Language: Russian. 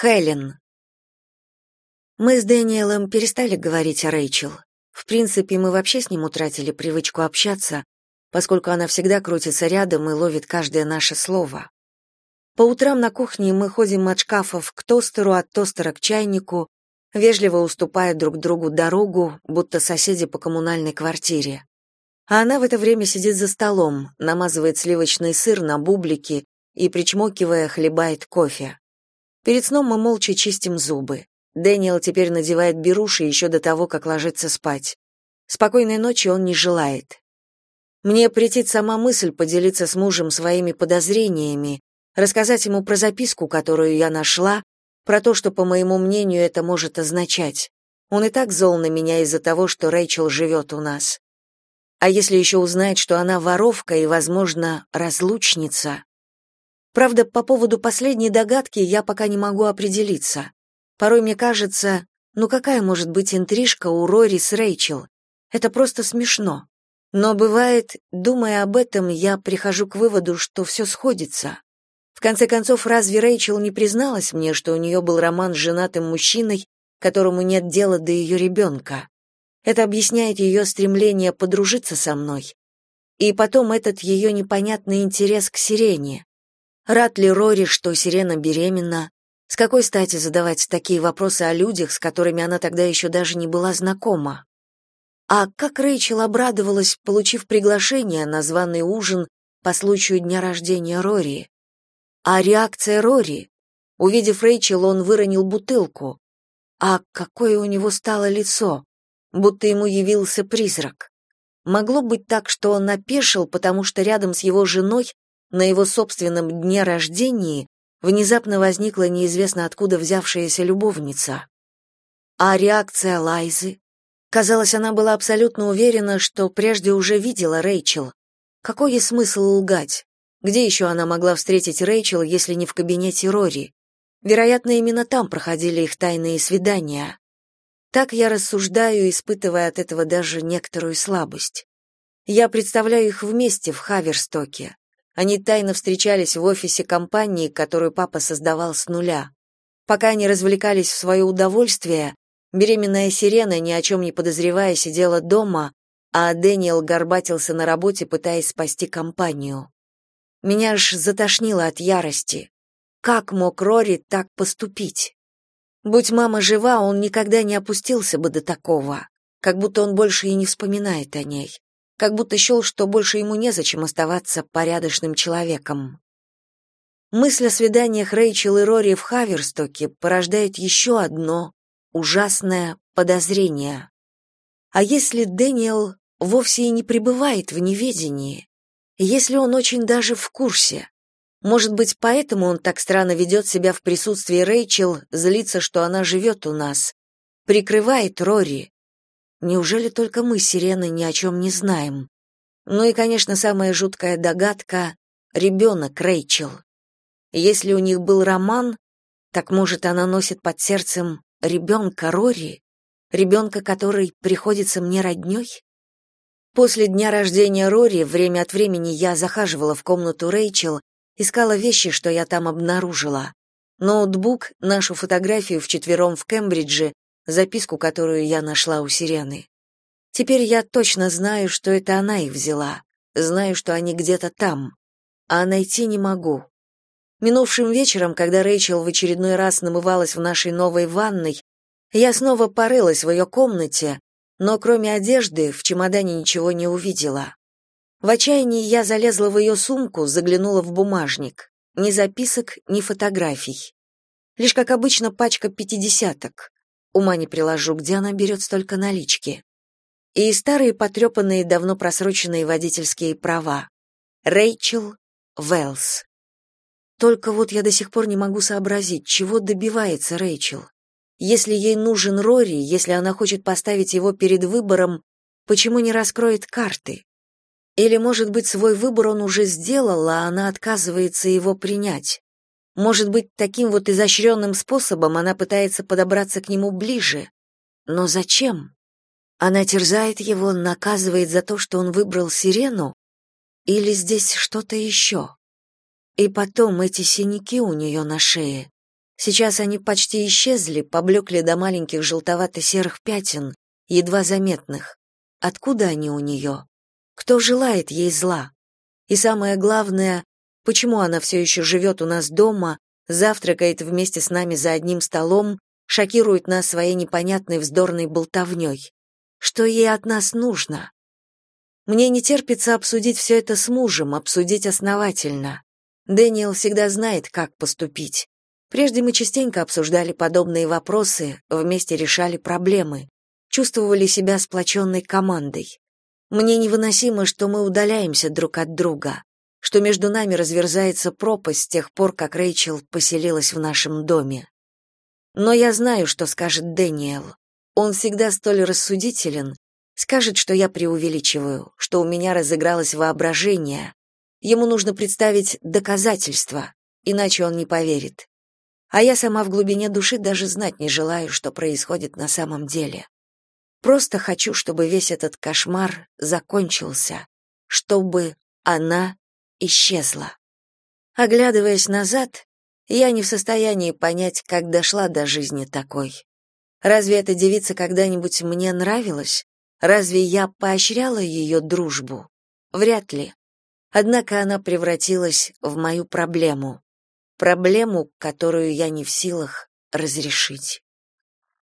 Хелен. Мы с Дэниелом перестали говорить о Рэйчел. В принципе, мы вообще с ним утратили привычку общаться, поскольку она всегда крутится рядом и ловит каждое наше слово. По утрам на кухне мы ходим от шкафов к тостеру, от тостера к чайнику, вежливо уступая друг другу дорогу, будто соседи по коммунальной квартире. А она в это время сидит за столом, намазывает сливочный сыр на бублики и, причмокивая, хлебает кофе. Перед сном мы молча чистим зубы. Дэниел теперь надевает беруши еще до того, как ложится спать. Спокойной ночи он не желает. Мне претит сама мысль поделиться с мужем своими подозрениями, рассказать ему про записку, которую я нашла, про то, что, по моему мнению, это может означать. Он и так зол на меня из-за того, что Рэйчел живет у нас. А если еще узнает, что она воровка и, возможно, разлучница, Правда, по поводу последней догадки я пока не могу определиться. Порой мне кажется, ну какая может быть интрижка у Рори с Рэйчел? Это просто смешно. Но бывает, думая об этом, я прихожу к выводу, что все сходится. В конце концов, разве Рэйчел не призналась мне, что у нее был роман с женатым мужчиной, которому нет дела до ее ребенка? Это объясняет ее стремление подружиться со мной. И потом этот ее непонятный интерес к Сирене. Рад ли Рори, что Сирена беременна? С какой стати задавать такие вопросы о людях, с которыми она тогда еще даже не была знакома? А как Рэйчел обрадовалась, получив приглашение на званый ужин по случаю дня рождения Рори? А реакция Рори? Увидев Рэйчел, он выронил бутылку. А какое у него стало лицо, будто ему явился призрак. Могло быть так, что он опешил, потому что рядом с его женой на его собственном дне рождения внезапно возникла неизвестно откуда взявшаяся любовница. А реакция Лайзы? Казалось, она была абсолютно уверена, что прежде уже видела Рэйчел. Какой ей смысл лгать? Где еще она могла встретить Рэйчел, если не в кабинете Рори? Вероятно, именно там проходили их тайные свидания. Так я рассуждаю, испытывая от этого даже некоторую слабость. Я представляю их вместе в Хаверстоке. Они тайно встречались в офисе компании, которую папа создавал с нуля. Пока они развлекались в свое удовольствие, беременная Сирена, ни о чем не подозревая, сидела дома, а Дэниел горбатился на работе, пытаясь спасти компанию. Меня аж затошнило от ярости. Как мог Рори так поступить? Будь мама жива, он никогда не опустился бы до такого, как будто он больше и не вспоминает о ней как будто счел, что больше ему незачем оставаться порядочным человеком. Мысль о свиданиях Рэйчел и Рори в Хаверстоке порождает еще одно ужасное подозрение. А если Дэниел вовсе и не пребывает в неведении? Если он очень даже в курсе? Может быть, поэтому он так странно ведет себя в присутствии Рэйчел, злится, что она живет у нас, прикрывает Рори, Неужели только мы, сирены, ни о чем не знаем? Ну и, конечно, самая жуткая догадка — ребенок Рэйчел. Если у них был роман, так, может, она носит под сердцем ребенка Рори, ребенка, который приходится мне роднёй? После дня рождения Рори время от времени я захаживала в комнату Рэйчел, искала вещи, что я там обнаружила. Ноутбук, нашу фотографию вчетвером в Кембридже записку, которую я нашла у Сирены. Теперь я точно знаю, что это она их взяла. Знаю, что они где-то там. А найти не могу. Минувшим вечером, когда Рэйчел в очередной раз намывалась в нашей новой ванной, я снова порылась в ее комнате, но кроме одежды в чемодане ничего не увидела. В отчаянии я залезла в ее сумку, заглянула в бумажник. Ни записок, ни фотографий. Лишь, как обычно, пачка пятидесяток. Ума не приложу, где она берет столько налички. И старые потрепанные, давно просроченные водительские права. Рэйчел Велс. Только вот я до сих пор не могу сообразить, чего добивается Рэйчел. Если ей нужен Рори, если она хочет поставить его перед выбором, почему не раскроет карты? Или, может быть, свой выбор он уже сделал, а она отказывается его принять? Может быть, таким вот изощренным способом она пытается подобраться к нему ближе. Но зачем? Она терзает его, наказывает за то, что он выбрал сирену? Или здесь что-то еще? И потом эти синяки у нее на шее. Сейчас они почти исчезли, поблекли до маленьких желтовато-серых пятен, едва заметных. Откуда они у нее? Кто желает ей зла? И самое главное, почему она все еще живет у нас дома, завтракает вместе с нами за одним столом, шокирует нас своей непонятной вздорной болтовней? Что ей от нас нужно? Мне не терпится обсудить все это с мужем, обсудить основательно. Дэниел всегда знает, как поступить. Прежде мы частенько обсуждали подобные вопросы, вместе решали проблемы, чувствовали себя сплоченной командой. Мне невыносимо, что мы удаляемся друг от друга, что между нами разверзается пропасть с тех пор, как Рэйчел поселилась в нашем доме. Но я знаю, что скажет Дэниел. Он всегда столь рассудителен, скажет, что я преувеличиваю, что у меня разыгралось воображение. Ему нужно представить доказательства, иначе он не поверит а я сама в глубине души даже знать не желаю, что происходит на самом деле. Просто хочу, чтобы весь этот кошмар закончился, чтобы она исчезла. Оглядываясь назад, я не в состоянии понять, как дошла до жизни такой. Разве эта девица когда-нибудь мне нравилась? Разве я поощряла ее дружбу? Вряд ли. Однако она превратилась в мою проблему проблему, которую я не в силах разрешить.